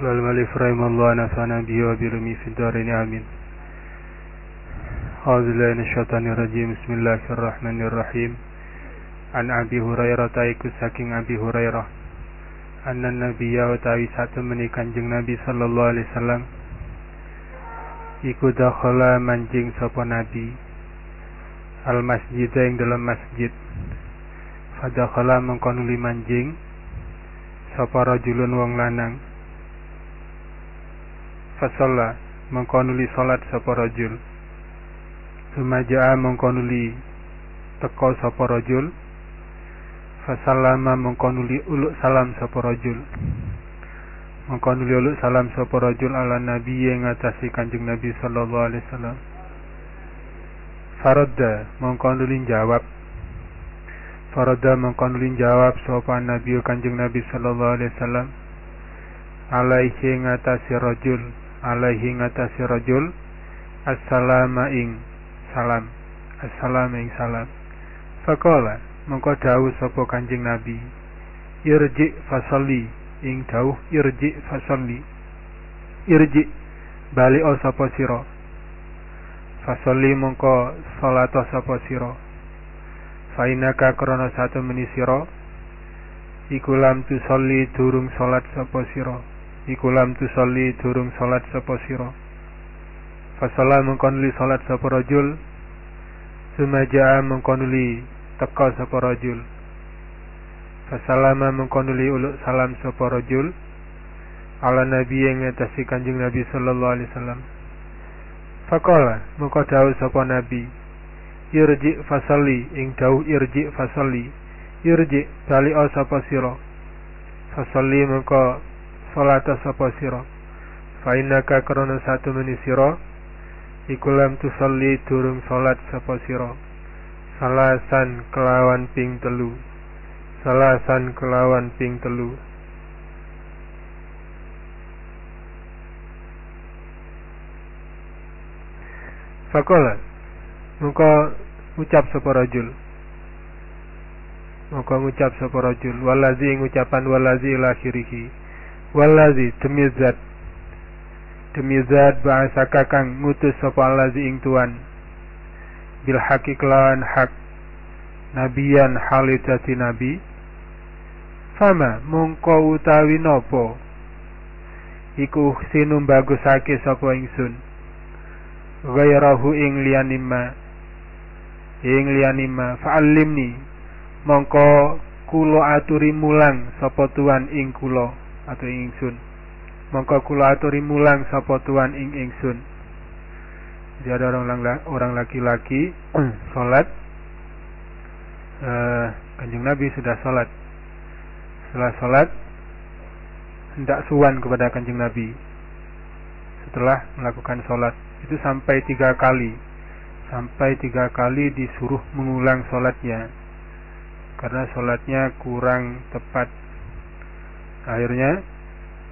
قال الملك رحمه الله نفعنا به وبرمي في الدارين آمين أعوذ بالله من الشيطان الرجيم بسم الله الرحمن الرحيم عن أبي هريرة iku saking Abi Hurairah anna nabiyya utawi satemene Kanjeng Nabi sallallahu alaihi wasallam iku dakhala manjing sapa nabi al masjid ing dalam masjid fadakhala mengkonuli manjing sapa rajulun wong lanang. Fasalla mengkonuli salat sapa rajul. Sumaja'a mengkonuli teko sapa rajul. Fasallama mengkonuli uluk salam sapa rajul. Mengkonuli uluk salam sapa rajul ala nabi yang ngatasi kanjeng nabi sallallahu alaihi wasallam. Faradda mengkonuli jawab Faradda mengkonuli jawab sapa nabi kanjeng nabi sallallahu alaihi wasallam. Alaihi ngatasi rajul Alaihi ngatasi rajul. Assalamu ing salam Assalamu ing salam. Fakola mengko dawuh sapa Kanjeng Nabi. Irji fasalli ing dawuh irji fasalli. Irji bali o sapa sira? Fasalli mengko salat sapa sira fainaka krana satu meni sira. Iku lam tusalli durung salat sapa sira. Iku lam tusalli durung salat sapa sira. Fasalla mengkonuli salat sapa rajul. Sumaja mengkonuli teka sapa rajul. Fasalama mengkonuli uluk salam sapa rajul. Ala nabi yang ngatasi kanjeng nabi sallallahu alaihi wasallam. Fakola dawuh sapa nabi irji fasalli ing dawuh irji fasalli. Irji bali sapa sira? Fasalli muka salata sapa sira? Fa innaka krana satu meni sira? Iku lam tusalli durung salat sapa sira? Salasan kelawan ping telu. Salasan kelawan ping telu. Fakola Muka ucap sapa rajul. Muka ngucap sapa rajul Walazi ngucapan walazi ila akhirihi. Walazi demi zat. Demi zat bahasa kakang ngutus sapa alazi ing tuan. Bil haqi kelawan hak. Nabiyan halidati nabi. Fama mongko utawi nopo iku sinum bagusake sapa ingsun. Ghairahu ing liyanima ing liyanima fa'allimni mongko kula aturi mulang sapa tuan ing kula atau ing ingsun. Mongko kula aturi mulang sapa tuan ing ingsun. Jadi ada orang orang laki-laki sholat. Uh, kanjeng Nabi sudah sholat. Setelah sholat hendak suwan kepada kanjeng Nabi. Setelah melakukan sholat. Itu sampai tiga kali sampai tiga kali disuruh mengulang sholatnya karena sholatnya kurang tepat akhirnya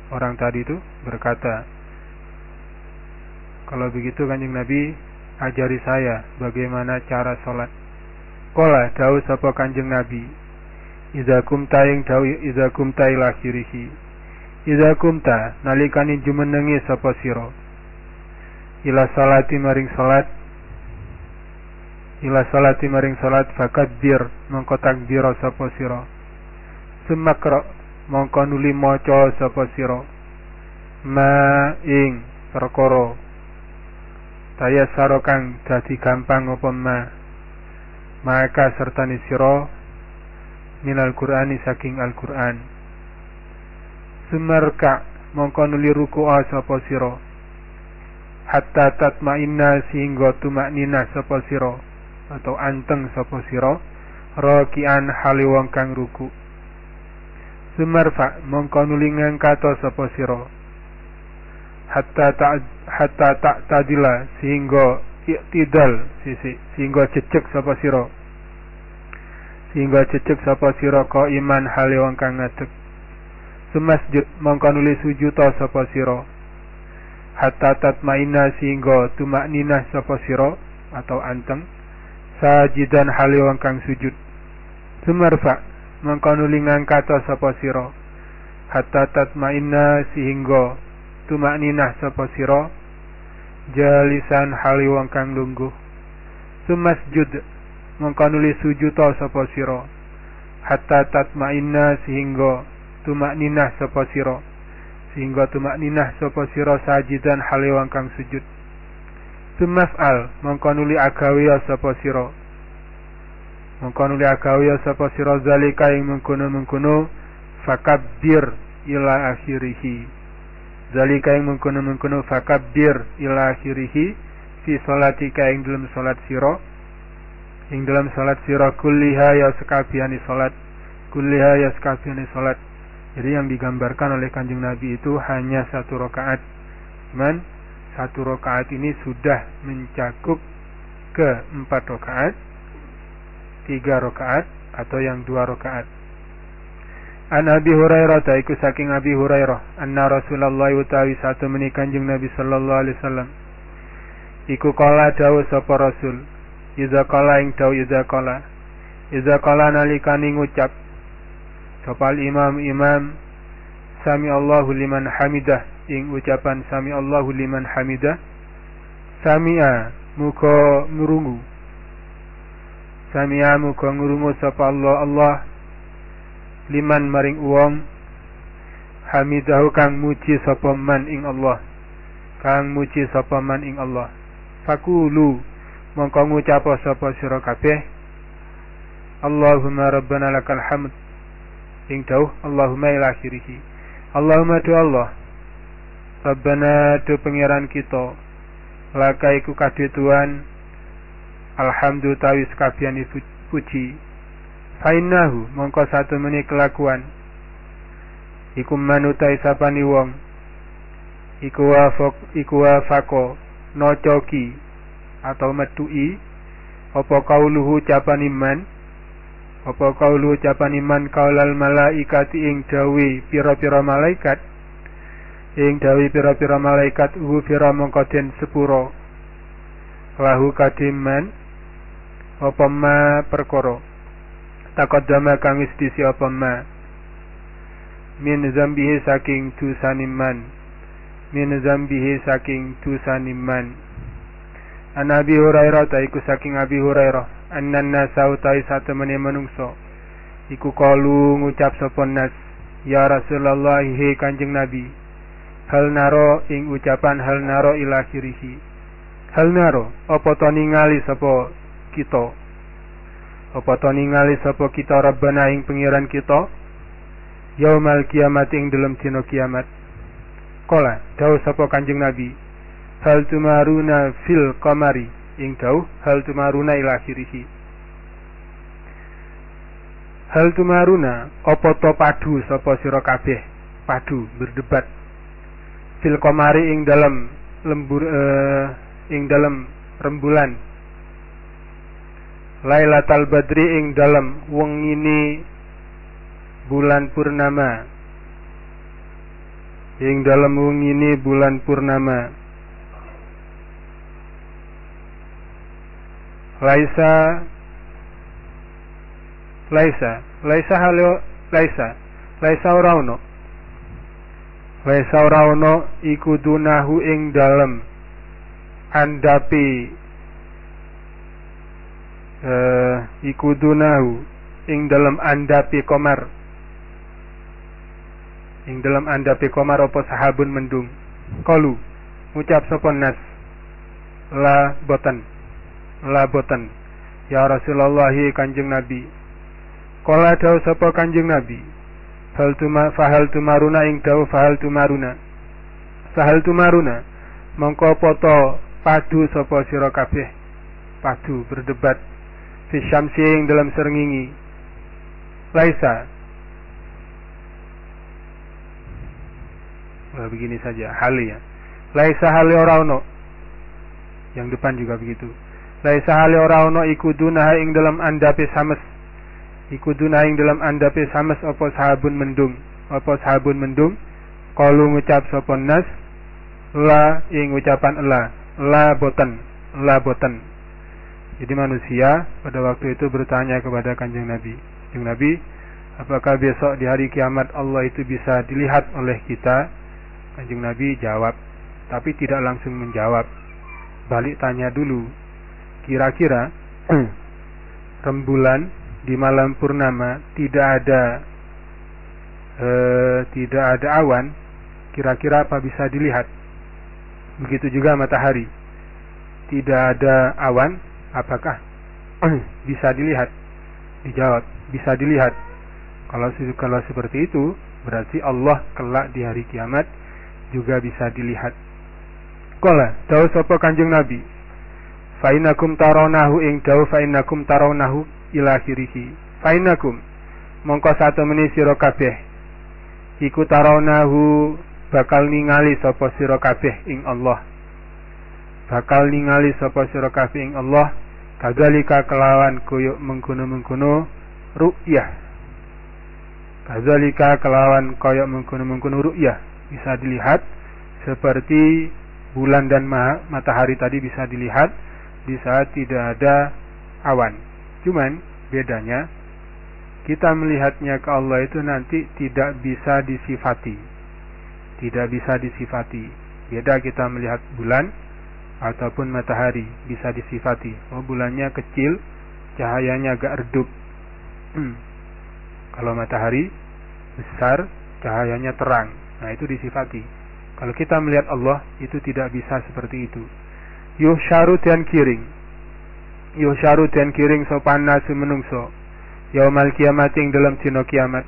orang tadi itu berkata kalau begitu kanjeng Nabi ajari saya bagaimana cara sholat. Kola dawu sapa kanjeng Nabi. Iza kumta ing dawu iza kumta ila kirihi. Iza kumta nalikani jumenengi sapa sira. Ila salati maring salat ila salati maring salat fakabbir mongko takbir sapa sira. Sumakra mongko nuli maca sapa sira. Ma ing perkara. Saya sarokang dadi gampang apa ma? Maka serta sira minal qur'ani saking al-qur'an. Sumarka mongko nuli ruku sapa sira. Hatta tatmainna sehingga tumaknina sapa sira atau anteng sapa sira rakian hali wong kang ruku. Sumarfa mongko nuli ngangkat sapa sira. Hatta ta hatta tak tadila sehingga iktidal sisi sehingga cecek sapa sira. Sehingga cecek sapa sira ka iman hale wong kang ngadeg. Sumasjud mongko nuli sujud sapa sira. Hatta tatmaina sehingga tumakninah sapa sira atau anteng sajidan hale wong kang sujud. Sumarfa nuli ngangkat sapa sira. Hatta tatmainna sehingga tumakninah sapa sira. Jalisan hali wong kang lungguh. Sumasjud mongko nuli sujuta sapa sira. Hatta tatmainna sehingga tumakninah sapa sira. Sehingga tumakninah sapa sira sajidan hali wong kang sujud sumaf'al mongko nuli agawe sapa sira? Mongko nuli agawe sapa sira zalika ing mengkono-mengkono fakabbir ila akhirih Zalika yang mengkono-mengkono fakabbir ila akhirihi fi salatika ing dalam salat sira. Ing dalam salat sira kulliha ya sekabiani salat. Kulliha ya sekabiani salat. Jadi yang digambarkan oleh kanjeng Nabi itu hanya satu rakaat. Cuman satu rakaat ini sudah mencakup ke empat rakaat tiga rakaat atau yang dua rakaat. An Abi Hurairah taiku saking Abi Hurairah anna Rasulullah utawi satu meni Kanjeng Nabi sallallahu alaihi wasallam. Iku kala dawu sapa Rasul iza kala ing dawu iza kala iza kala nalikane ngucap sapa imam imam sami Allahu liman hamidah ing ucapan sami Allahu liman hamidah. Sami'a muka ngurungu sami'a muka ngurungu sapa Allah. Allah liman maring uwong hamidahu kang muji sapa man ing Allah. Kang muji sapa man ing Allah. Fakulu mongko ngucap sapa sira kabeh. Allahumma rabbana lakal hamd. Ing tauh Allahumma ila akhirih. Allahumma tu Allah Rabbana tu pangeran kita laka iku kadhe Tuhan. Alhamdulillah tawis kabiyan puji. Fainahu mongko satu meni kelakuan. Iku manutai sapani wong. Iku wafok iku wafako nocoki atau metui apa kauluhu ucapan iman? Apa kauluhu ucapan iman kaulal malaikati ing dawi pira-pira malaikat ing dawi pira-pira malaikat uhu pira mongko den sepuro. Lahu kadiman apa ma perkara? Taqaddama kang wis disi apa ma? Min zambihi saking dosaniman min zambihi saking dosaniman An Abi Hurairah ta iku saking Abi Hurairah. Annan nasa utai satu meneh manungso iku kalu ngucap sapa nas ya Rasulullah he Kanjeng Nabi hal naro ing ucapan hal naro ila kirihi hal naro apa to ningali sapa kita? Apa to ningali sapa kita Rabbana ing pengiran kita? Yaumal kiamat ing dalam dina kiamat. Kola dawuh sapa Kanjeng Nabi hal tumaruna fil qamari? Ing dawuh hal tumaruna ila akhirih hal tumaruna apa to padu sapa sira kabeh? Padu berdebat fil qamari ing dalam lembur uh, ing dalam rembulan. Lailatul Badri ing dalam ini bulan purnama. Ing dalam ini bulan purnama. Laisa Laisa Laisa halo Laisa. Laisa ora ono Laisa ora iku dunahu ing dalam andapi. Uh, ikudunahu ing dalam andapi komar ing dalam andapi komar apa sahabun mendung? Kalu ucap sapa nas? La botan la botan ya Rasulullah kanjeng Nabi. Kala dawu sapa kanjeng Nabi fahal tumaruna ing dawu fahal tumaruna. Fahal tumaruna mongko poto padu sapa sira kabeh? Padu berdebat. Fi syamsi dalam serngingi laisa. Nah, begini saja hali ya. Laisa hali ora ono. Yang depan juga begitu. Laisa hali ora ono ikuduna ing dalam andape sames ikuduna ing dalam andape sames apa sahabun mendung apa sahabun mendung kalu ngucap sapa nas la ing ucapan la la boten la boten jadi manusia pada waktu itu bertanya kepada kanjeng Nabi. Kanjeng Nabi, Apakah besok di hari kiamat Allah itu bisa dilihat oleh kita? Kanjeng Nabi jawab, tapi tidak langsung menjawab. Balik tanya dulu, kira-kira rembulan di malam purnama tidak ada eh, tidak ada awan, kira-kira apa bisa dilihat? Begitu juga matahari, tidak ada awan, apakah bisa dilihat? Dijawab, bisa dilihat kalau kalau seperti itu, berarti Allah kelak di hari kiamat juga bisa dilihat. Kala, tahu sapa Kanjeng Nabi. Fainakum taronahu ing dawu fainakum taronahu ila akhirih. Fainakum mongko satu meni sira kabeh iku taronahu bakal ningali sapa sira kabeh ing Allah. Bakal ningali sapa sira kabeh ing Allah kagalika kelawan koyok mengkono-mengkono ru'yah Kazalika kelawan koyok mengkuno-mengkuno ru'yah bisa dilihat seperti bulan dan matahari tadi bisa dilihat di saat tidak ada awan. Cuman bedanya kita melihatnya ke Allah itu nanti tidak bisa disifati. Tidak bisa disifati. Beda kita melihat bulan ataupun matahari bisa disifati. Oh bulannya kecil, cahayanya agak redup. Kalau matahari besar, cahayanya terang. Nah, itu disifati. Kalau kita melihat Allah, itu tidak bisa seperti itu. Yuhsyaru dan kiring. Yuhsyaru dan kiring sopan nasu menungso. Yaumal kiamat ing dalam dino kiamat.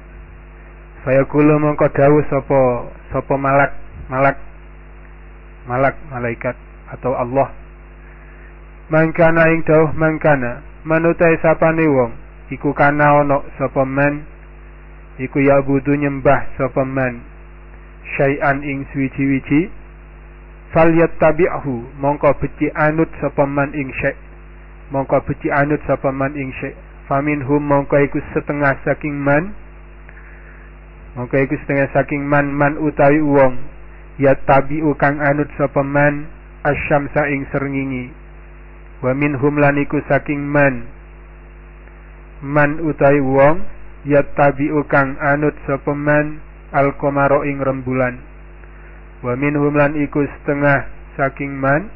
Saya kulu mongko dawu sopo sopo malak malak malak malaikat atau Allah. Mangkana ing dawuh mangkana manutai sapane wong iku kana ono sapa men iku ya budu nyembah sapa man syai'an ing suwi-wici fal yattabi'hu mongko beci anut sapa man ing syai' mongko beci anut sapa man ing syai' faminhum mongko iku setengah saking man. Mongko iku setengah saking man man utawi wong. Yattabi'u kang anut sapa man asyamsa ing srengenge. Wa minhum lan iku saking man. Man utawi wong yattabi'u kang anut sapa man al qamara ing rembulan. Wa minhum lan iku setengah saking man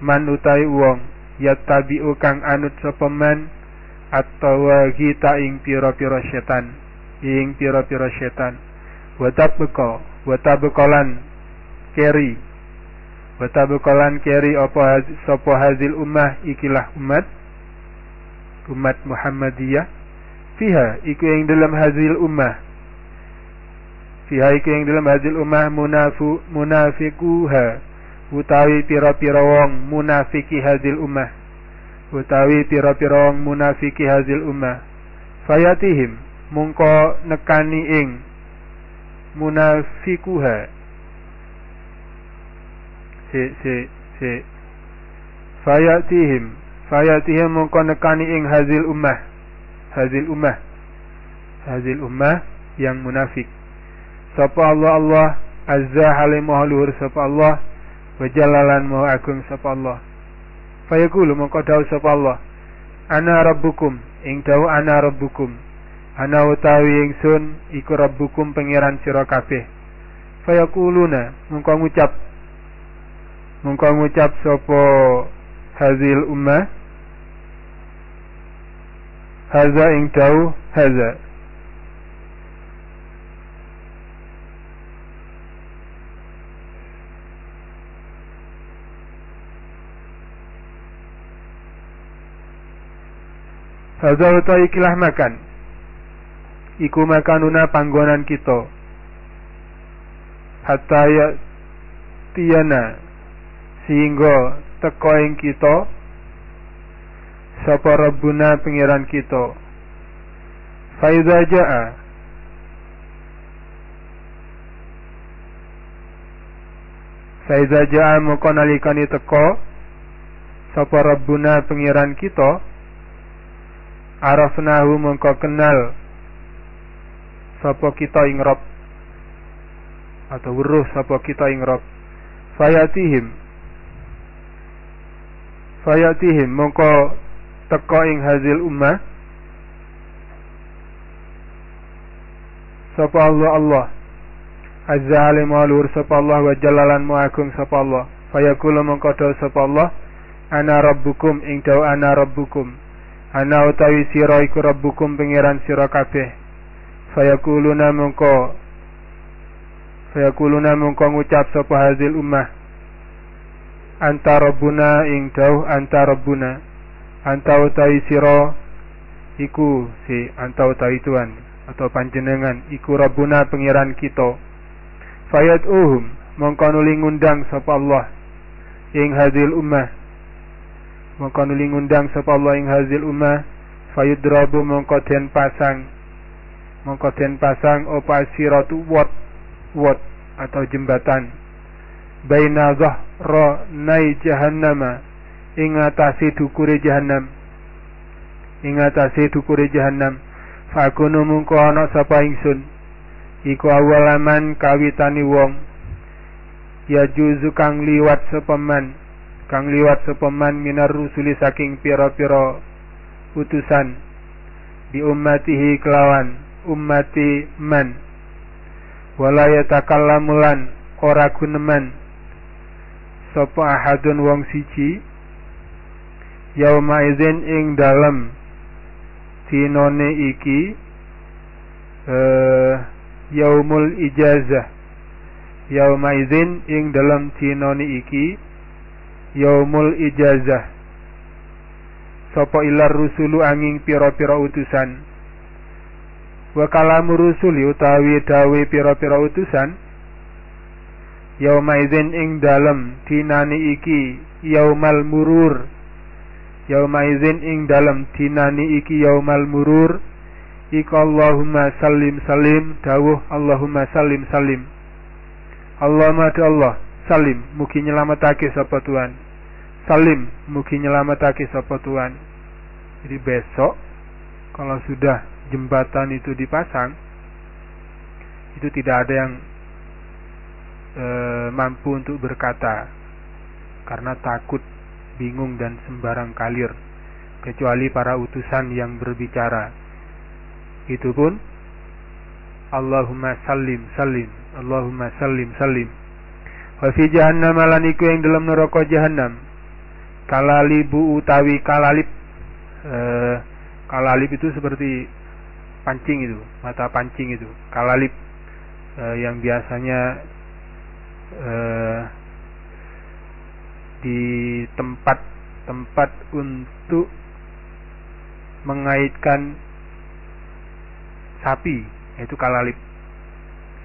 man utai wong yattabi'u kang anut sapa man atawa kita ing pira-pira setan ing pira-pira setan. Wa tabqa wa tabqalan keri. Wa tabqalan keri apa sapa hazil ummah ikilah umat umat Muhammadiyah. Fiha iku yang dalam hazil ummah. Fiha iku yang dalam hazil ummah munafu munafikuha utawi pira-pira wong munafiki hazil ummah. Utawi pira-pira wong munafiki hazil ummah. Fayatihim mungko nekani ing munafikuha. Si si si. Fayatihim fayatihim mungko nekani ing hazil ummah. Hazil ummah. Hazil ummah yang munafik. Sapa Allah Allah azza halim luhur sapa Allah wa maha agung sapa Allah. Fayaqulu mongko dawuh sapa Allah. Ana rabbukum ing dawuh ana rabbukum. Ana utawi ingsun iku rabbukum pangeran sira kabeh. Fayaquluna mongko ngucap. Mongko ngucap sapa hazil ummah. Haza ing tau haza Haza utawi ikilah makan. Iku makanuna panggonan kita. Hatta ya tiana Sehingga teko ing kita. Sapa rabbuna pengiran kita. Faiza jaa. Faiza jaa moko nalikane teko sapa rabbuna pengiran kita arafnahu mongko kenal sapa kita ing rob atau weruh sapa kita ing rob fayatihim. Fayatihim mongko teko ing hazil ummah. Sapa Allah Allah. Azza alim walur sapa Allah wa jalalan mu agung sapa Allah. Fayaqulu mongko sapa Allah. Ana rabbukum ing dawu ana rabbukum ana utawi sira iku rabbukum pangeran sira kabeh. Fayaquluna mongko fayaquluna mongko ngucap sapa hadil ummah. Anta rabbuna ing dawu anta rabbuna. Anta utawi sira iku si anta utawi Tuhan atau panjenengan iku Rabbuna pengiran kita. Fayat uhum mongko nuli ngundang sapa Allah ing hadil ummah mongko nuli ngundang sapa Allah ing hadil ummah fayudrabu mongko den pasang. Mongko den pasang apa siratu wat wat atau jembatan. Baina zahra nai jahannama ing atase dukure jahannam. Ing atase dukure jahanam fakunu mungko ana sapa ingsun. Iku awalaman kawitani wong. Ya juzu kang liwat sepeman kang liwat sepeman minar rusuli saking pira-pira utusan. Di ummatihi kelawan ummati man. Wala yatakallamulan ora guneman. Sapa ahadun wong siji? Yauma izin ing dalem dinone iki uh, yaumul ijazah. Yauma izin ing dalam dinone iki yaumul ijazah. Sapa ilar rusulu angin pira-pira utusan. Wa kalamu rusuli utawi dawe pira-pira utusan. Yauma izin ing dalam dinane iki yaumal murur. Yaumaizin ing dalam dinani iki yaumal murur. Iku Allahumma salim salim dawuh Allahumma salim salim. Allahumma Allah salim mugi nyelamatake sapa Tuhan. Salim mugi nyelamatake sapa Tuhan. Jadi besok kalau sudah jembatan itu dipasang itu tidak ada yang e, mampu untuk berkata karena takut bingung dan sembarang kalir kecuali para utusan yang berbicara. Itu pun Allahumma salim salim Allahumma salim salim wa fi jahannam lan iku yang dalam neraka jahannam. Kalalibu utawi kalalip e, kalalip itu seperti pancing itu mata pancing itu kalalip e, yang biasanya e, di tempat-tempat untuk mengaitkan sapi yaitu kalalip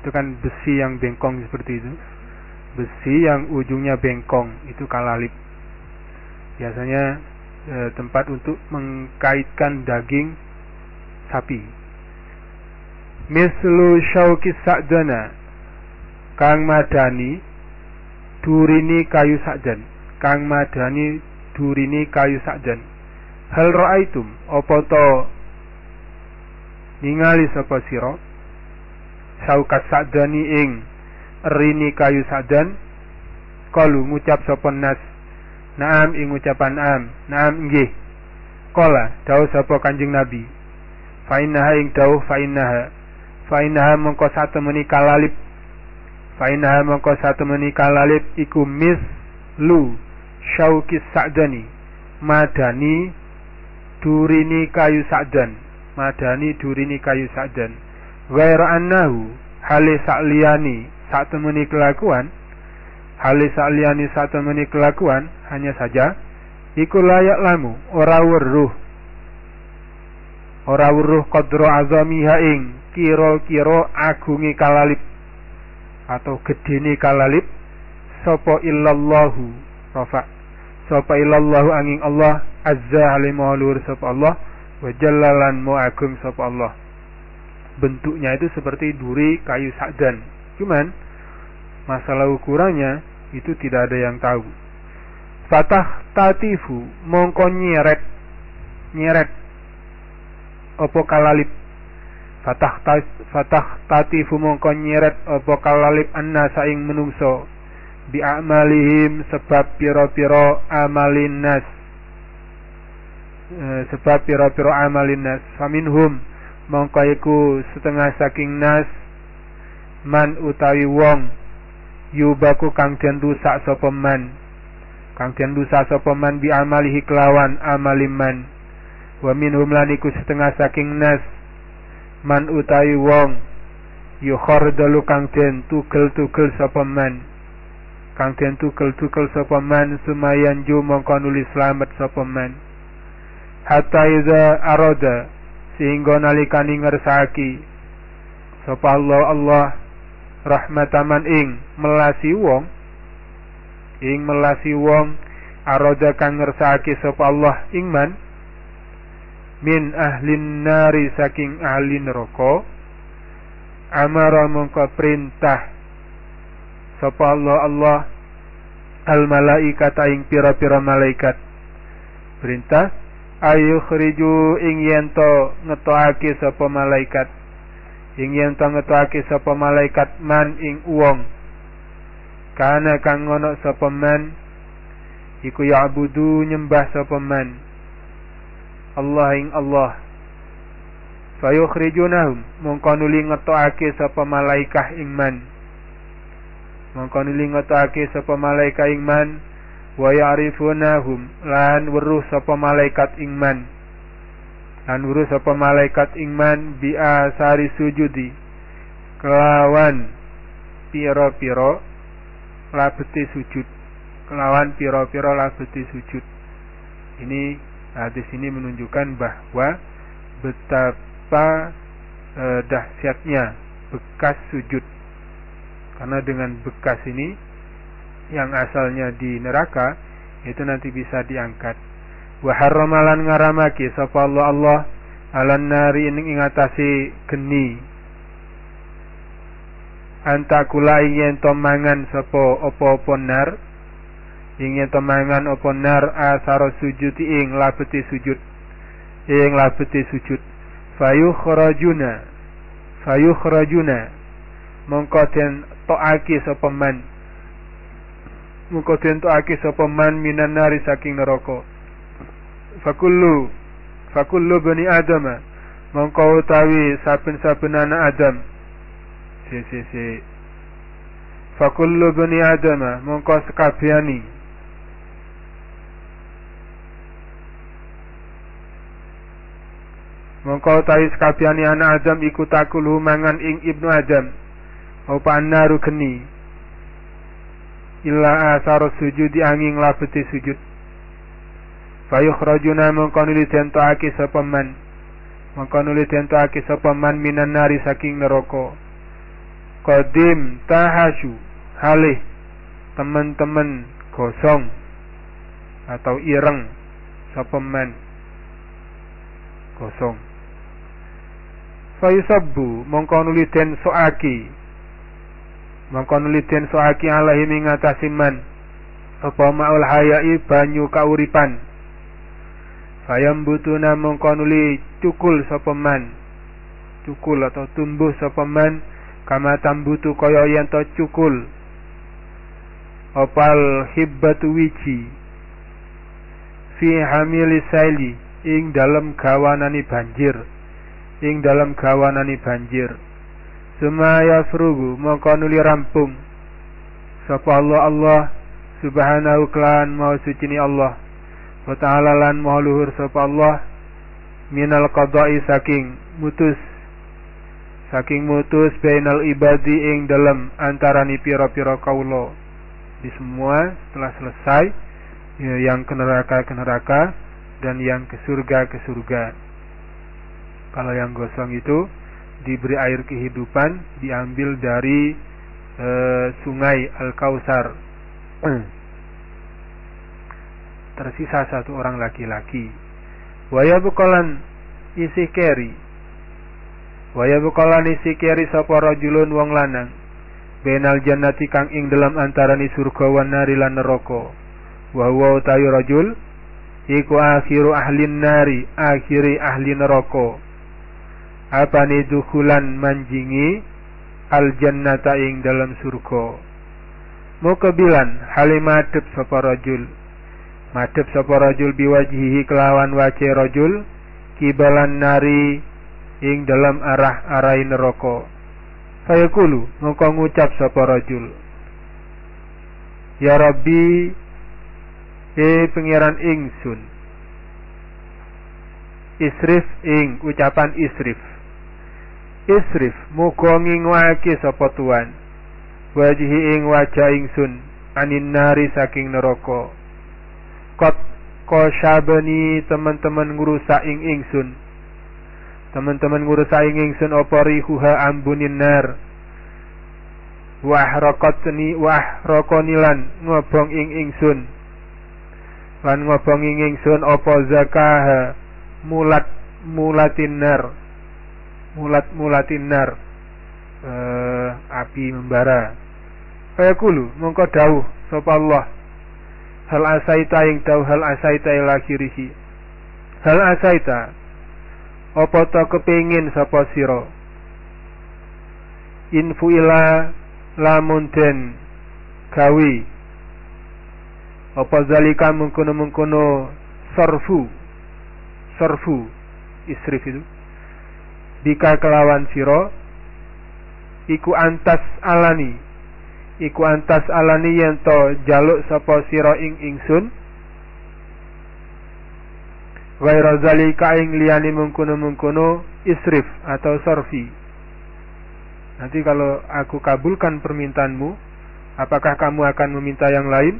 itu kan besi yang bengkong seperti itu besi yang ujungnya bengkong itu kalalip biasanya e, tempat untuk mengkaitkan daging sapi. Mislu syauki sa'dana kang madani durini kayu sakjan kang madani durini kayu sakjan hal ra'aitum apa to ningali sapa sira? Saukat sakjani ing rini kayu sakjan kalu ngucap sapa nas. Naam ing ucapan am. Naam nggih. Kala dawuh sapa kanjeng nabi. Fa innaha ing dawuh fa innaha. Fa innaha mengko satemeni kalalip fa innaha mengko satemeni kalalip iku mis lu syauki sa'dani. Madani durini kayu sa'dan. Madani durini kayu sa'dan. Ghaira annahu hale sa'liyani saat temeni kelakuan hale sa'liyani saat temeni kelakuan hanya saja iku layak lamu ora weruh. Ora weruh qadra azamiha ing kira-kira agungi kalalip atau gedene kalalip sapa illallahu rafa sapa illallahu angin Allah azza alimahulur sapa Allah wa jallalan mu agung Allah. Bentuknya itu seperti duri kayu sakdan. Cuman masalah ukurannya itu tidak ada yang tahu. Fatah tatifu mongko nyeret nyeret opo kalalip fatah fatah tatifu mongko nyeret opo kalalip anna saing menungso. Bi amalihim sebab piro-piro amalin nas. E, sebab piro-piro amalin nas. Faminhum mongko iku setengah saking nas man utawi wong yubaku kang den rusak sapa man. Kang den rusak sapa man bi amalihi kelawan amaliman wa minhum lan iku setengah saking nas. Man utawi wong yukhardalu kang den tugel-tugel sapa man. Kang den tugel-tugel sapa man sumayan ju mongko nuli slamet sapa man. Hatta iza arada sehingga nalikani ngersaki sapa Allah Allah rahmataman ing melasi wong ing melasi wong aroda kang ngersake sapa Allah ing man min ahlin nari saking ahli neraka amara mongko perintah sapa Allah Allah al malaikata ing pira-pira malaikat. Perintah ayu khriju ing yento ngetokake sapa malaikat ing yen to ngetake sapa malaikat man ing uwong kana kang ngono sapa man? Iku ya'budu nyembah sapa man? Allah ing Allah. Fayukhrijunahum. Mongko nuli ngetokake sapa malaikah ing man. Mongko nuli ngetokake sapa malaikat ing man. Wa ya'rifunahum lan weruh sapa malaikat ing man lan urus apa malaikat ingman bi asari sujudi. Kelawan piro-piro labeti sujud. Kelawan piro-piro labeti sujud. Ini hadis ini menunjukkan bahwa betapa e, dahsyatnya bekas sujud. Karena dengan bekas ini yang asalnya di neraka itu nanti bisa diangkat wa harramalan ngaramaki sapa Allah Allah alan nari ing ingatasi geni. Anta kula yen to mangan sapa apa-apa nar? Ingin to mangan apa nar asaro sujud ing labeti sujud? Ing labeti sujud. Fayu kharajuna fayu kharajuna mongko den toaki sapa man. Mongko den toaki sapa man minan nari saking neraka fakullu. Fakullu bani adama mongko utawi saben-saben anak Adam. Si si si. Fakullu bani adama mongko sekabehani. Mongko utawi sekabehani anak Adam iku takulu mangan ing ibnu Adam. Apa annaru geni illa asaro sujudi angin labeti sujud fayukhrajuna mongko nuli aki sapa man? Mongko nuli aki sapa man minan nari saking neraka? Qadim tahasu halih teman-teman gosong atau ireng sapa man? Kosong fayusabbu mongko nuli den soaki mongko nuli den soaki alaihi mingatasi man. Apa maul hayai banyu kauripan Fayam butuna mengkonuli cukul sopeman Cukul atau tumbuh sopeman Kama tambutu kaya yang to cukul. Opal hibbatu wiji. Fi hamili saili Ing dalam gawanani banjir. Ing dalam gawanani banjir. Sumaya frugu mengkonuli rampung. Sapa Allah Allah Subhanahu klan mau suci Allah wa ta'ala lan luhur sapa Allah minal qada'i saking mutus saking mutus bainal ibadi ing dalam antarani pira-pira kaulo di semua setelah selesai ya, yang ke neraka ke neraka dan yang ke surga ke surga. Kalau yang gosong itu diberi air kehidupan diambil dari e, sungai Al-Kausar tersisa satu orang laki-laki. Waya bukolan isi keri. Waya bukolan isi keri sapa rajulun wong lanang. Benal jannati kang ing dalam antarani surga wan nari lan neraka. Wa huwa utayu rajul iku akhiru ahlin nari, akhiri ahli neraka. Apa ni dukulan manjingi al jannata ing dalam surga. Mukabilan halimadep sapa rajul madhep sapa rajul biwajhihi kelawan wajah rajul kibalan nari ing dalam arah arai neraka. Fayaqulu mongko ngucap sapa rajul. Ya Rabbi e pengiran ingsun. Isrif ing ucapan isrif. Isrif muga ngingwake sapa tuan. Wajihi ing wajah ingsun anin nari saking neraka Kot kosyabani teman-teman ngurusak ing ingsun. Teman-teman ngurusak ing ingsun apa rihuha ambunin nar? Wa ahrakatni wa ahrakonilan ngobong ing ingsun. Lan ngobong ing ingsun apa zakaha? Mulat mulatin nar. Mulat mulatin nar. Uh, api membara. Kaya kulu mongko dawuh sapa Allah hal asaita ing dawuh hal asaita ila kirihi hal asaita apa ta kepingin sapa sira? Infuila lamun den gawe apa zalika mengkono-mengkono sarfu? Sarfu isrif itu bika kelawan siro iku antas alani iku antas alani yen to jaluk sapa sira ing ingsun Gaira zalika ing liyane mengkono-mengkono isrif atau sorfi. Nanti kalau aku kabulkan permintaanmu, apakah kamu akan meminta yang lain?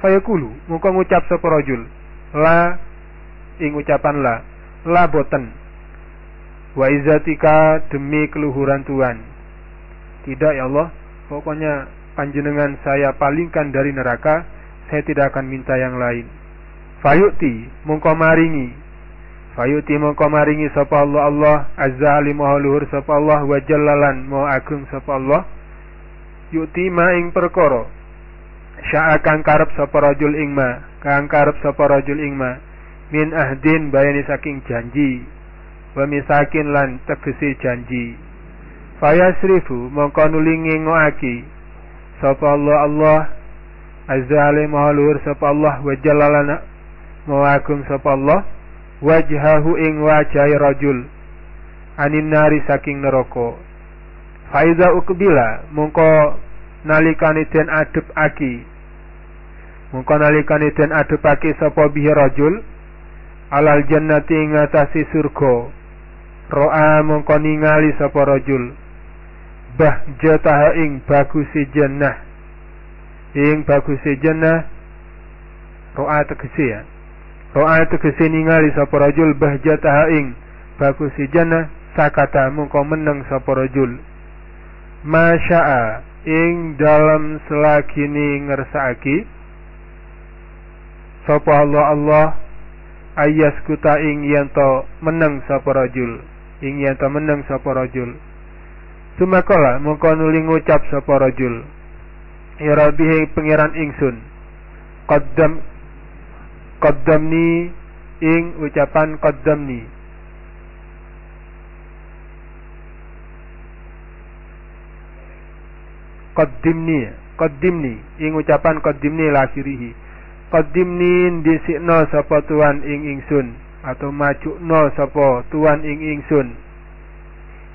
Fayakulu, muka ngucap seporojul. La, ing ucapan la. La boten. Wa izatika demi keluhuran Tuhan. Tidak ya Allah, pokoknya panjenengan saya palingkan dari neraka, saya tidak akan minta yang lain. Fayuti mongko maringi. Fayuti mongko maringi sapa Allah. Allah azza ali maha luhur sapa Allah. Wa jallalan maha agung sapa Allah. Yuti ma ing perkara. Syaa kang karep sapa rajul ing ma. Kang karep sapa rajul ing ma. Min ahdin bayani saking janji. Wa misakin lan tegese janji fayasrifu mongko nulingi ngoaki sapa Allah Allah. Azza ali maha luhur sapa Allah. Wa jallalan mawagung sapa Allah. Wajhahu ing wajahi rajul. Anin nari saking neraka. Faiza ukbila mongko nalikane den adep aki. Mongko nalikane den adep aki sapa bihi rajul. Alal jannati ing atase surga. Ro'a mongko ningali sapa rajul bah jataha ing bagusi jannah. Ing bagusi jannah ro'a tegese ya. Ro'a tegese ningali sapa rajul bahjataha ing bagus si jannah sakata mungko meneng sapa rajul. Masya'a ing dalam selakini ngersaki sapa Allah Allah ayas kuta ing yanto meneng sapa rajul. Ing yanto meneng sapa rajul Sumakola mungko nuli ngucap sapa rajul. Ya Rabbi pengiran ingsun Qaddam qaddamni ing ucapan qaddamni. Qaddimni qaddimni ing ucapan qaddimni lakhirihi qaddimni disikno sapa tuan ing ingsun atau majukno sapa tuan ing ingsun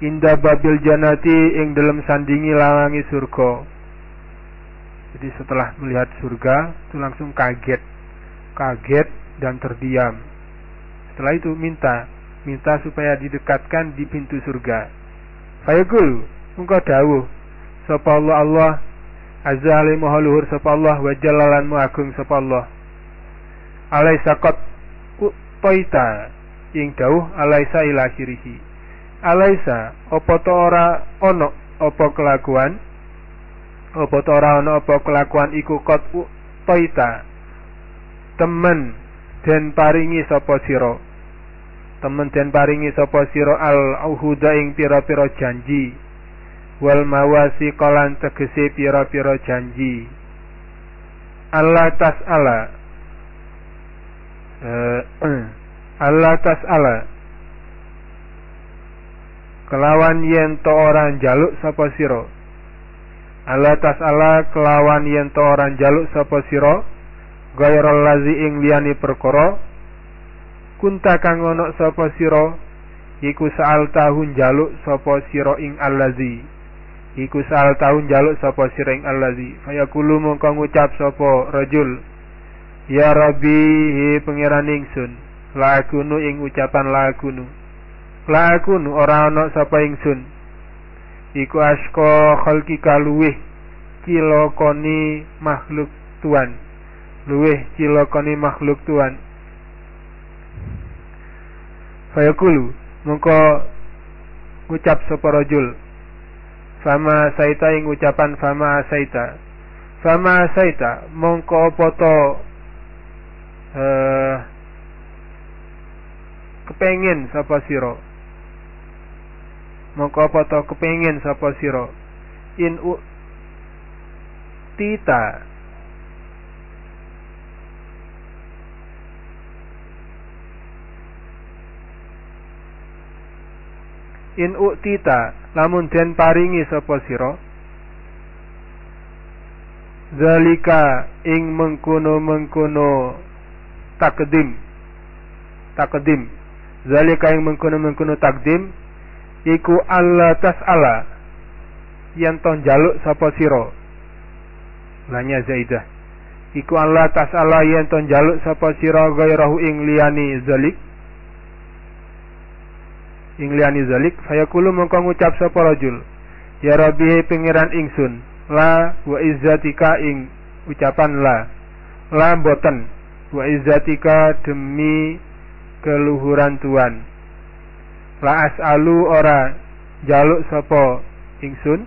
inda babil janati ing dalam sandingi lawangi surga jadi setelah melihat surga itu langsung kaget kaget dan terdiam. Setelah itu minta, minta supaya didekatkan di pintu surga. Fayaqul, engkau dawuh, sapa Allah Allah, azza ali luhur sapa Allah wa jalalan agung sapa Allah. Alaisa qad toita ing dawuh alaisa ila. Alaisa apa to ora ono apa kelakuan? Apa to ora ono apa kelakuan iku qad toita temen den paringi sapa sira? Temen den paringi sapa sira al uhuda ing pira-pira janji wal mawasi kalan tegese pira-pira janji. Allah tas'ala uh, Allah tas'ala kelawan yen to orang jaluk sapa sira? Allah tas'ala kelawan yen to orang jaluk sapa sira? Ghairal lazi ing liyane perkara. Kunta kang ana sapa sira? Iku saal tahun jaluk sapa sira ing allazi. Iku saal tahun jaluk sapa sira ing allazi. Fayaqulu mongko ngucap sapa rajul. Ya rabbi he pangeran ingsun. La akunu ing ucapan la akunu la akunu ora ana sapa ingsun. Iku asko khalqika luweh cilokoni makhluk tuan. Luweh cilokoni makhluk tuan. Fayakulu mongko ucap sapa rajul. Fama saita ing ucapan fama saita. Fama saita mongko apa to uh, kepengen sapa sira mongko apa to kepengen sapa sira? In u tita. In uktita lamun den paringi sapa sira? Zalika ing mengkono-mengkono takdim. Takdim. Zalika ing mengkono-mengkono takdim iku Allah tas'ala. Yang ton jaluk sapa sira? Lanya zaidah. Iku Allah tas'ala yang ton jaluk sapa sira gairahu ing liyani zalik? Ing liyani zalik fayaqulu mongko ngucap sapa rajul ya rabbi pangeran ingsun la wa izzatika ing ucapan la la boten wa izzatika demi keluhuran Tuhan la as'alu ora jaluk sapa ingsun?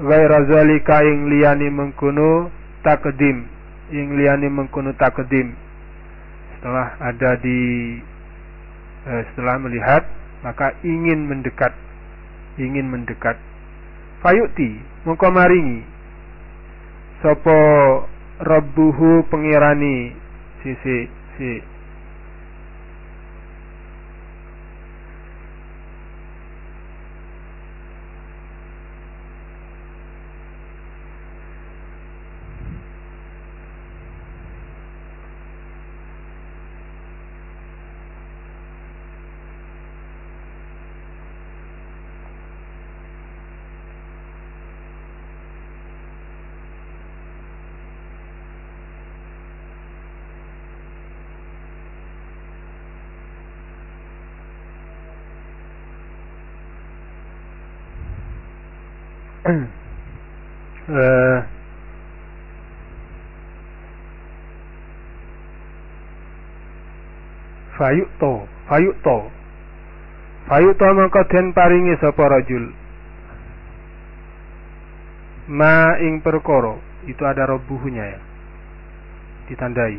Ghaira zalika ing liyani mengkono takdim ing liyani mengkono takdim. Setelah ada di Eh, setelah melihat maka ingin mendekat ingin mendekat. Fayuti mongko maringi. Sapa rabbuhu pengirani si si si uh, fayukto fayukto. Fayukto maka den paringi sapa rajul? Ma ing perkara itu ada robuhnya ya ditandai.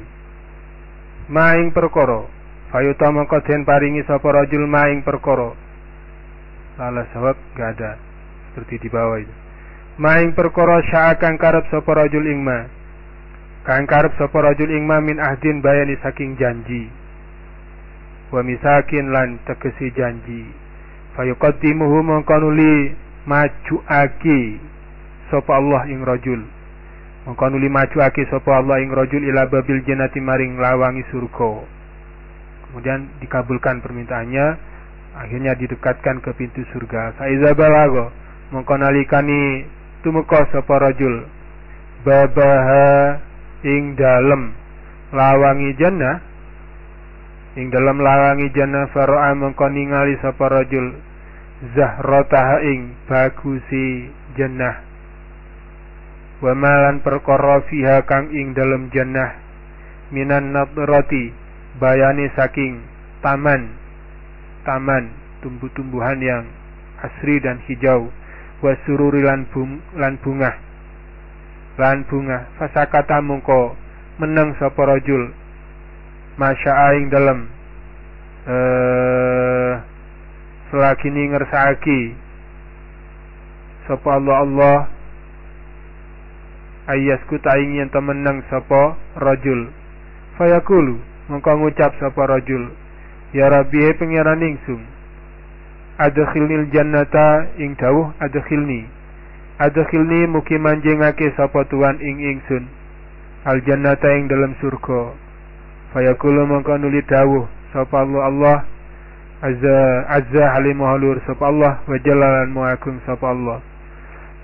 Ma ing perkara fayukto maka den paringi sapa rajul ma ing perkara? Salah sebab gak ada seperti di bawah itu. Maing perkara syaa kang karep sapa rajul ing ma. Kang karep sapa rajul ing ma min ahdin bayani saking janji. Wa misakin lan tegesi janji. Fayuqaddimuhu nuli majuake sapa Allah ing rajul. Mongko nuli majuake sapa Allah ing rajul ila babil jannati maring lawangi surga. Kemudian dikabulkan permintaannya akhirnya didekatkan ke pintu surga. Faiza balago mongko nalikani tumeka sapa rajul. Babaha ing dalem lawangi jannah. Ing dalem lawangi jannah fara'a mongko ningali sapa rajul. Zahrataha ing bagusi jannah. Wa malan perkara fiha kang ing dalem jannah. Minan nadrati bayani saking taman. Taman tumbuh-tumbuhan yang asri dan hijau wa sururi lan, bum, lan bunga lan bunga fasakata mungko meneng sapa rajul. Masya ing dalem. Eh selagi ni ngersaki sapa Allah Allah. Ayasku taing yen meneng sapa rajul. Fayakulu mongko ngucap sapa rajul. Ya rabbi pengiran ingsun adkhilnil jannata ing dawuh adkhilni. Adkhilni mugi manjingake sapa tuan ing ingsun. Al jannata ing dalam surga. Fayaqulu mongko nuli dawuh sapa Allah Allah. Azza azza halimahalur sapa Allah. Wa jalalan muagung sapa Allah.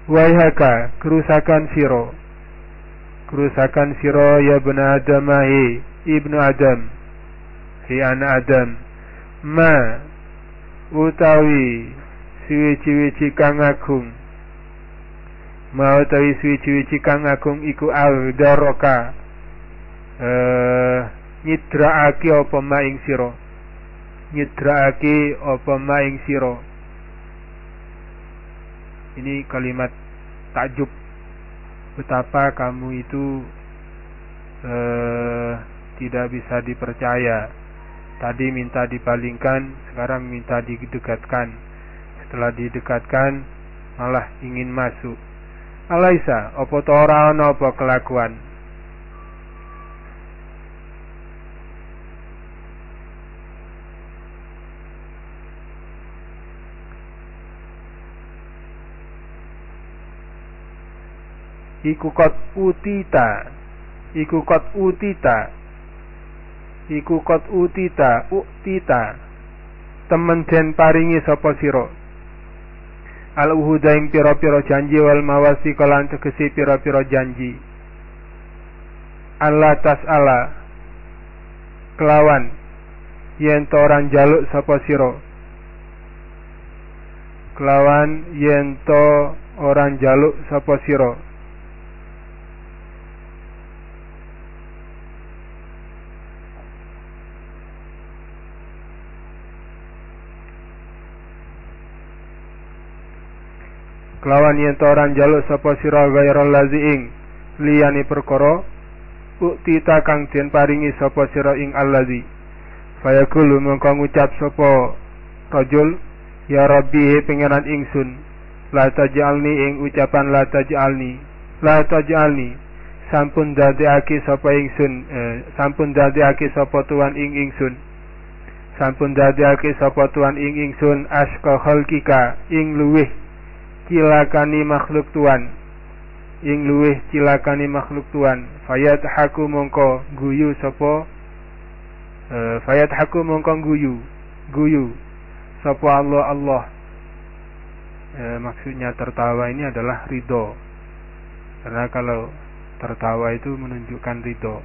Waihaka kerusakan siro kerusakan siro ya bena adamahi ibnu adam. Hi anak adam. Ma utawi suwi-wici kang agung. Ma utawi suwi-wici kang agung iku al daroka eh nyidraake apa maing sira? Nyidraake apa maing sira? Ini kalimat takjub. Betapa kamu itu eh, tidak bisa dipercaya tadi minta dipalingkan sekarang minta didekatkan. Setelah didekatkan malah ingin masuk. Alaisa, opo to ora ana apa kelakuan? Iku kot utita. Iku kot utita iku kot utita utita temen den paringi sapa sira? Al uhuda ing pira-pira janji wal mawasi kalan tegesi pira-pira janji. Allah tas ala kelawan. Yen to orang jaluk sapa sira? Kelawan yen to orang jaluk sapa sira kelawan yen orang jaluk sapa sira ghairal lazi ing liyane perkara uktita kang den paringi sapa sira ing allazi. Fayaqulu mongko ngucap sapa rajul ya rabbi pengenan ingsun la taj'alni ing ucapan la taj'alni la taj'alni sampun dadekake sapa ingsun eh, sampun dadekake sapa tuan ing ingsun sampun dadekake sapa tuan ing ingsun aska khalqika ing luweh cilakani makhluk tuan ing luweh cilakani makhluk tuan fayat haku mongko guyu sopo e, fayat haku mongko guyu. Guyu sopo Allah Allah. E, maksudnya tertawa ini adalah ridho. Karena kalau tertawa itu menunjukkan ridho.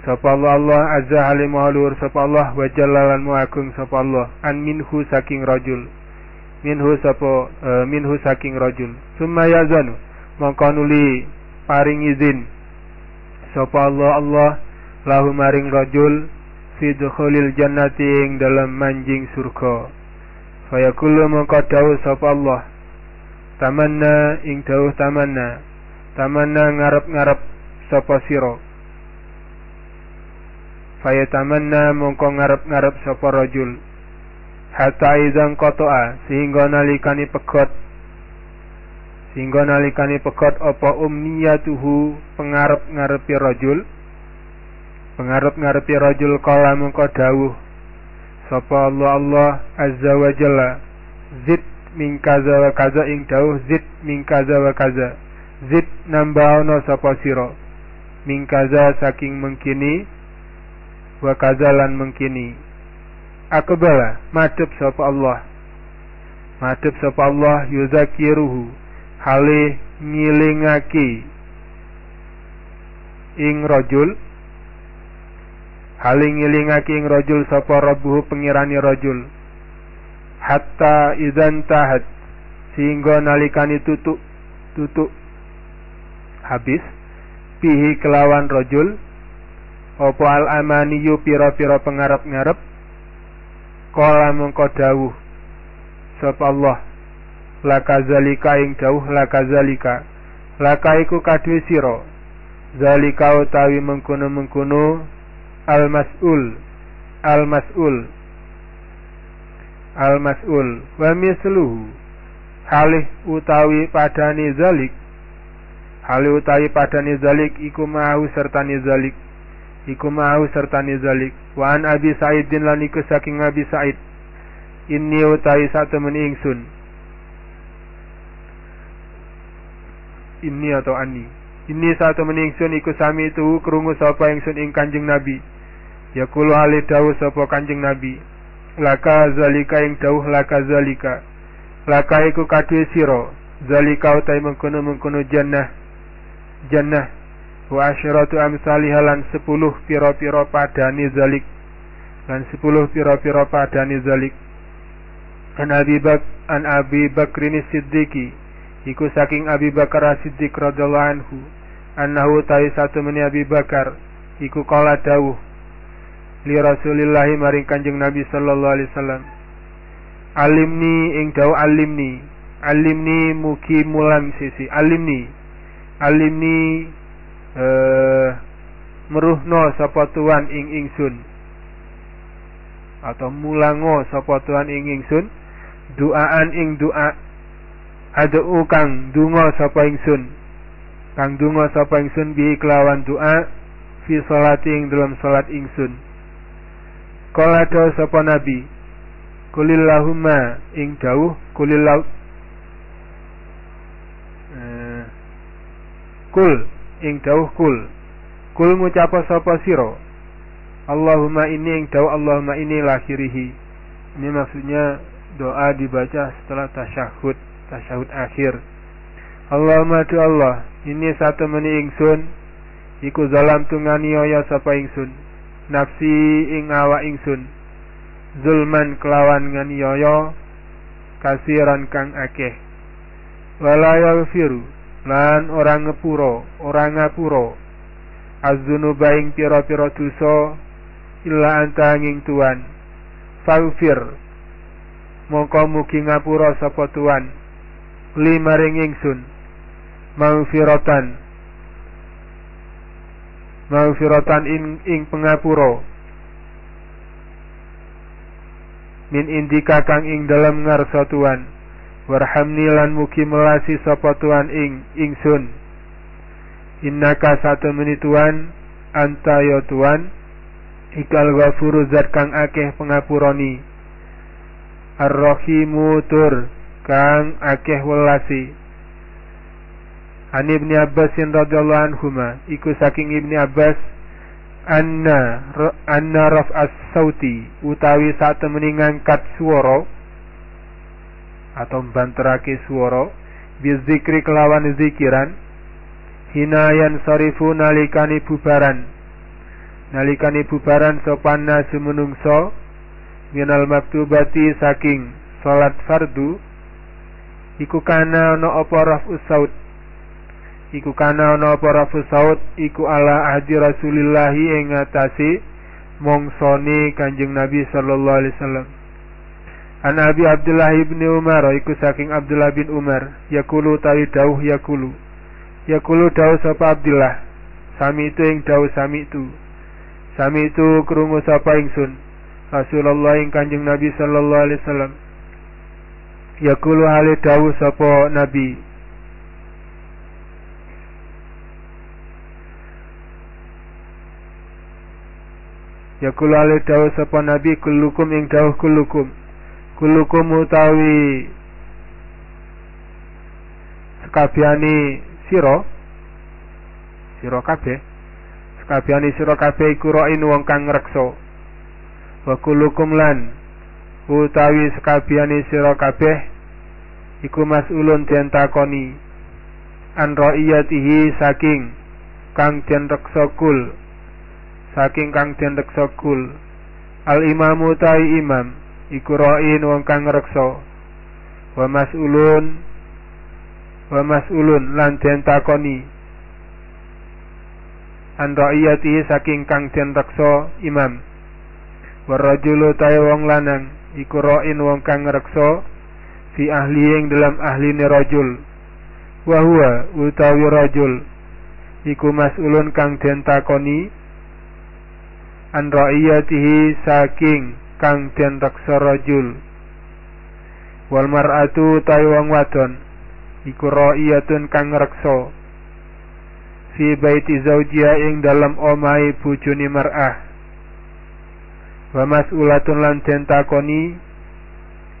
Sapa Allah Allah azza halim walur sapa Allah wa jallalan muagung sapa Allah an minhu saking rajul minhu sapa uh, minhu saking rajul. Summa yazanu mongko nuli paring izin. Sapa Allah Allah lahu maring rajul fi dukhulil jannati ing dalam manjing surga. Fayaqulu mongko dawuh sapa Allah. Tamanna ing dawuh tamanna. Tamanna ngarep-ngarep sapa sira. Fayatamanna mongko ngarep-ngarep sapa rajul hatta idzan qata'a sehingga nalikani pegot sehingga nalikani pegot apa umniyatuhu pengarep-ngarepi rajul. Pengarep-ngarepi rajul kala mengko dawuh sapa Allah Allah azza wa jalla? Zid min wa kaza. Ing dawuh zid min kaza wa kaza. Zid nambahno sapa sira? Min saking mengkini wa kaza lan mengkini akbala madhep sapa Allah. Madhep sapa Allah yuzakiruhu. Hale ngilingake ing rajul. Hale ngilingake ing rajul sapa rabbuhu pengirani rajul. Hatta idzan tahat sehingga nalikani tutuk tutuk habis. Pihi kelawan rajul. Opo al amaniyu pira-pira pengarap-ngarep Kala mengko dawuh sapa Allah laka zalika ing dawuh laka zalika. Laka iku kadhe sira. Zalika utawi mengkono-mengkono al mas'ul al mas'ul al mas'ul wa misluhu halih utawi padane zalik halih utawi padane zalik iku mau zalik iku mau serta nizalik wa an abi sa'idin lan iku saking abi sa'id. Inni utai satu ingsun. Inni atau ani inni satu ingsun iku sami itu krungu sapa ingsun ing kanjeng nabi. Yaqulu ali dawu sapa kanjeng nabi. Laka zalika ing dawuh laka zalika. Laka iku kadue sira. Zalika utai mengkono-mengkono jannah. Jannah wa asyaratu amsalih lan sepuluh piro-piro padani zalik. Lan sepuluh piro-piro padani zalik. An Abi Bak an Abi Bakrin Siddiqi. Iku saking Abi Bakar Siddiq radhiyallahu anhu. Annahu ta'i satu meni Abi Bakar. Iku kala dawuh. Li Rasulillahi maring Kanjeng Nabi sallallahu alaihi wasallam. Alimni ing dawuh alimni. Alimni mugi mulang sisi. Alimni. Alimni eh meruhno sapa tuan ing ingsun. Atau mulango sapa tuan ing ingsun. Doaan ing doa ada kang dungo sapa ingsun. Kang dungo sapa ingsun bi kelawan doa fi salati ing dalam salat ingsun. Kala dawuh sapa Nabi Kulillahumma ing dawuh kulillah eh, Kul ing dawuh kul. Kul ngucapa sapa sira? Allahumma ini ing dawuh Allahumma ini lahirihi. Ini maksudnya doa dibaca setelah tasyahud Tasyahud akhir. Allahumma tu Allah Ini satu meni ingsun Iku zalam tunganiaya sapa ingsun nafsi ing awak ingsun zulman kelawan nganiaya kasiran kang akeh. Wala yaghfiru lan orang ngepuro orang ngapuro. Az-dzunuba ing pira-pira dosa illa anta ing tuan faghfir mongko mugi ngapura sapa tuan lima ring ingsun. Maghfiratan. Maghfiratan ing ing pengapura min indika kang ing dalam ngarsa Tuhan warhamni lan mugi melasi sapa Tuhan ing ingsun. Innaka satu menit Tuhan anta ya Tuhan. Ikal ghafuru zat kang akeh pengapurani. Ar-rahimu tur kang akeh welasi. An Ibni Abbas radhiyallahu anhuma iku saking Ibni Abbas anna anna raf as-sauti utawi sak temeni ngangkat swara atau banterake swara bizikri kelawan zikiran hinayan sarifu nalikani bubaran. Nalikani bubaran sopan nasu menungso minal maktubati saking salat fardu iku kana ana apa raf saut iku kana ana para fusaut iku ala ahdi Rasulillah ing mongsone Kanjeng Nabi sallallahu alaihi wasallam An Abi Abdullah ibn Umar iku saking Abdullah bin Umar. Yakulu tawi dawuh yakulu yakulu dawuh sapa Abdullah. Sami itu ing dawuh sami itu. Sami itu krungu sapa ingsun. Rasulullah ing Kanjeng Nabi sallallahu alaihi wasallam. Yakulu hale dawuh sapa Nabi. Ya kula ale dawuh sapa nabi kullukum ing dawuh kullukum kullukum utawi sekabiani sira sira kabeh. Sekabiani sira kabeh iku roin wong kang ngrekso wa kullukum lan utawi sekabiani sira kabeh iku mas'ulun den takoni an ra'iyatihi saking kang den reksa kul saking kang den reksa kul al imamu tai imam iku ra'in wong kang ngreksa. Wa mas'ulun wa mas'ulun lan den takoni. An saking kang den imam. Wa rajulu tai wong lanang iku ra'in wong kang ngreksa fi ahli ing dalam ahline rajul. Wa huwa utawi rajul. Iku mas'ulun kang den takoni. An saking kang reksa rajul. Wal mar'atu taywang wadon iku ra'iyatun kang reksa. Fi baiti zaujiha ing dalam omai bojone mar'ah. Wa mas'ulatun lan den takoni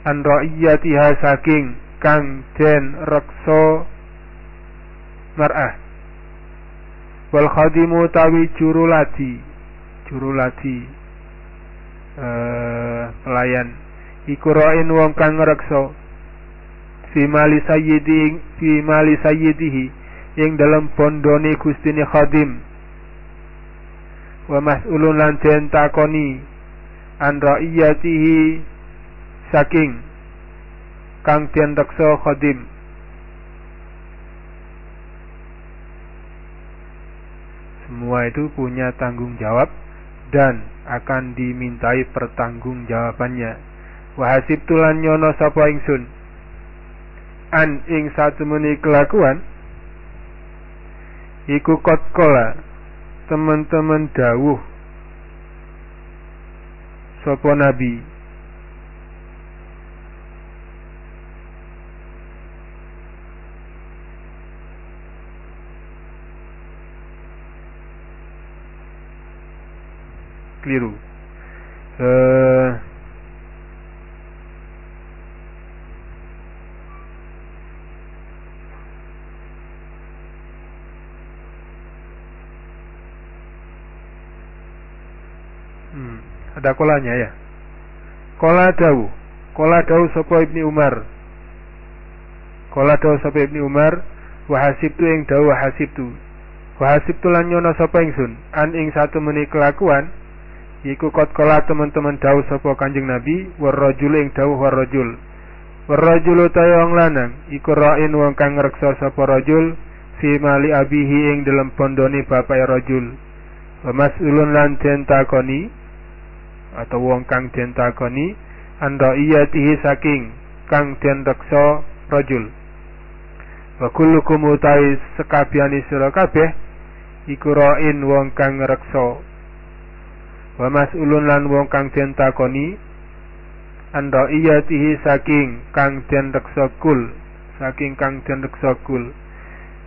an ra'iyatiha saking kang den reksa mar'ah. Wal khadimu tawi jurulati jurulati pelayan iku ra'in wong kang ngreksa. Fi mali sayyidi fi mali sayyidihi. Ing dalam pondone gustine khadim. Wa mas'ulun lan den takoni an ra'iyatihi saking kang den reksa khadim. Semua itu punya tanggung jawab dan akan dimintai pertanggungjawabannya. Wahasib tulan nyono sapa ingsun? An ing satu meni kelakuan? Iku kot kola teman-teman dawuh. Sopo nabi uh, Ada kolanya ya. Kola dau. Kola dau sapa Ibni Umar. Kola dau sapa Ibni Umar wahasib tu ing tu. Wahasib tu lan nyono sapa ingsun an ing satu meni kelakuan iku kot kola teman-teman dau sapa Kanjeng Nabi warrajul ing dau warrajul. Warrajulu tayong lanang iku ra'in wong kang ngreksa sapa rajul fi mali abihi ing dalam pondoni bapak rajul. Wa mas'ulun lan den takoni atau wong kang den takoni anda tihi saking kang den reksa rajul wa kullukum utai sekabiani sira kabeh iku ra'in wong kang reksa wa mas'ulun lan wong kang den takoni anda tihi saking kang den reksa kul saking kang den reksa kul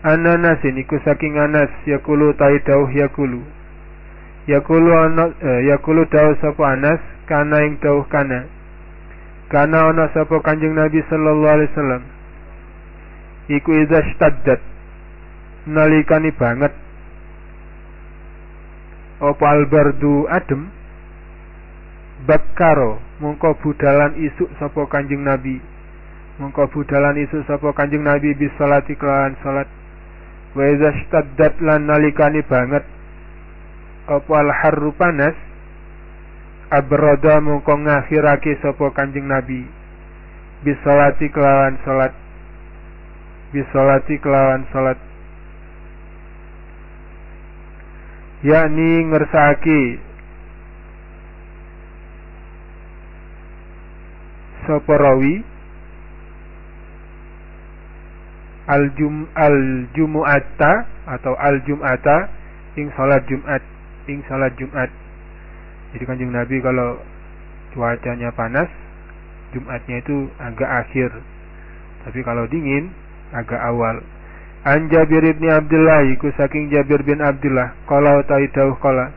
Ananasin iku saking Anas yakulu tai dauh yakulu Yakulu ana eh, yakulu dawuh sapa Anas kana ing dawuh kana. Kana ana sapa Kanjeng Nabi sallallahu alaihi wasallam. Iku iza staddat nalikani banget apa albardu adem? Bakaro mongko budalan isuk sapa Kanjeng Nabi. Mongko budalan isuk sapa Kanjeng Nabi bis salati kelawan salat. Wa iza staddat lan nalikani banget. Apa al harru panas? Abrada mongko ngakhirake sapa Kanjeng Nabi. Bisolati kelawan salat. Bisolati kelawan salat yakni ngersake sapa rawi al jum al jumu'ata atau al jum'ata ing salat Jumat ing salat Jumat. Jadi kanjeng Nabi kalau cuacanya panas, Jumatnya itu agak akhir. Tapi kalau dingin, agak awal. An Jabir bin Abdullah iku saking Jabir bin Abdullah. Kalau tahu dawuh kala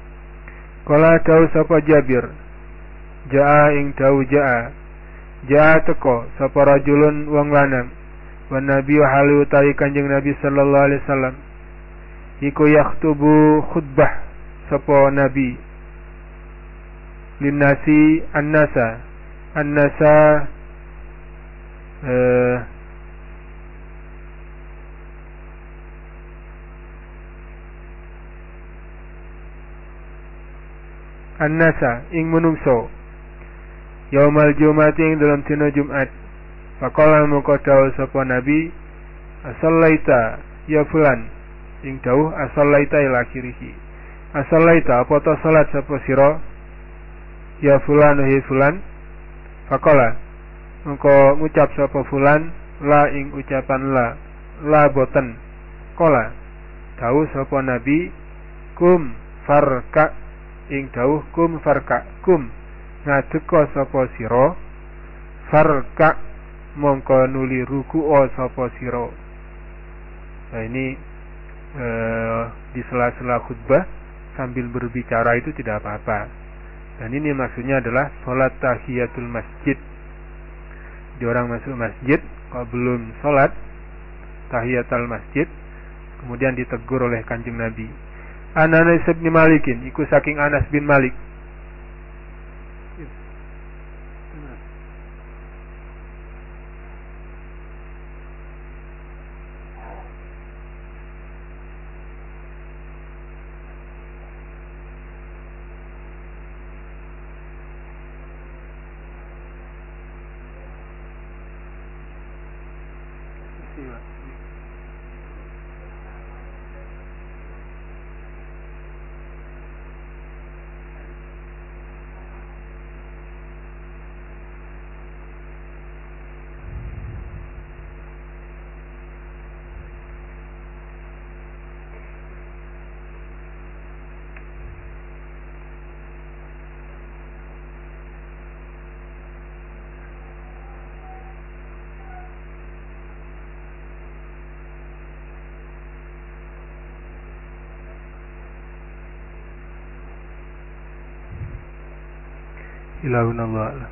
Kala dawuh sapa Jabir? Jaa ing dawuh jaa. Jaa teko sapa rajulun wong lanang. Wan Nabi halu tahi kanjeng Nabi sallallahu alaihi wasallam. Iku yakhtubu khutbah sapa nabi. Linnasi annasa. Annasa uh, annasa ing menungso yaumal jumat ing dalam dina Jumat Faqala moko dawuh sapa nabi asallaita ya fulan ing dawuh asallaita ila akhirih Asalaita apa to salat sapa sira? Ya fulan hi fulan. Fakola. Engko ngucap sapa fulan la ing ucapan la. La boten. Kola. Dawuh sapa Nabi kum farka ing dawuh kum farka kum ngadeka sapa sira farka mongko nuli ruku o sapa sira. Nah ini eh, di sela-sela khutbah sambil berbicara itu tidak apa-apa. Dan ini maksudnya adalah sholat tahiyatul masjid. Di orang masuk masjid, kalau belum sholat tahiyatul masjid, kemudian ditegur oleh kanjeng Nabi. Ananas bin Malikin, iku saking Anas bin Malik. See you. إلهنا الله أعلم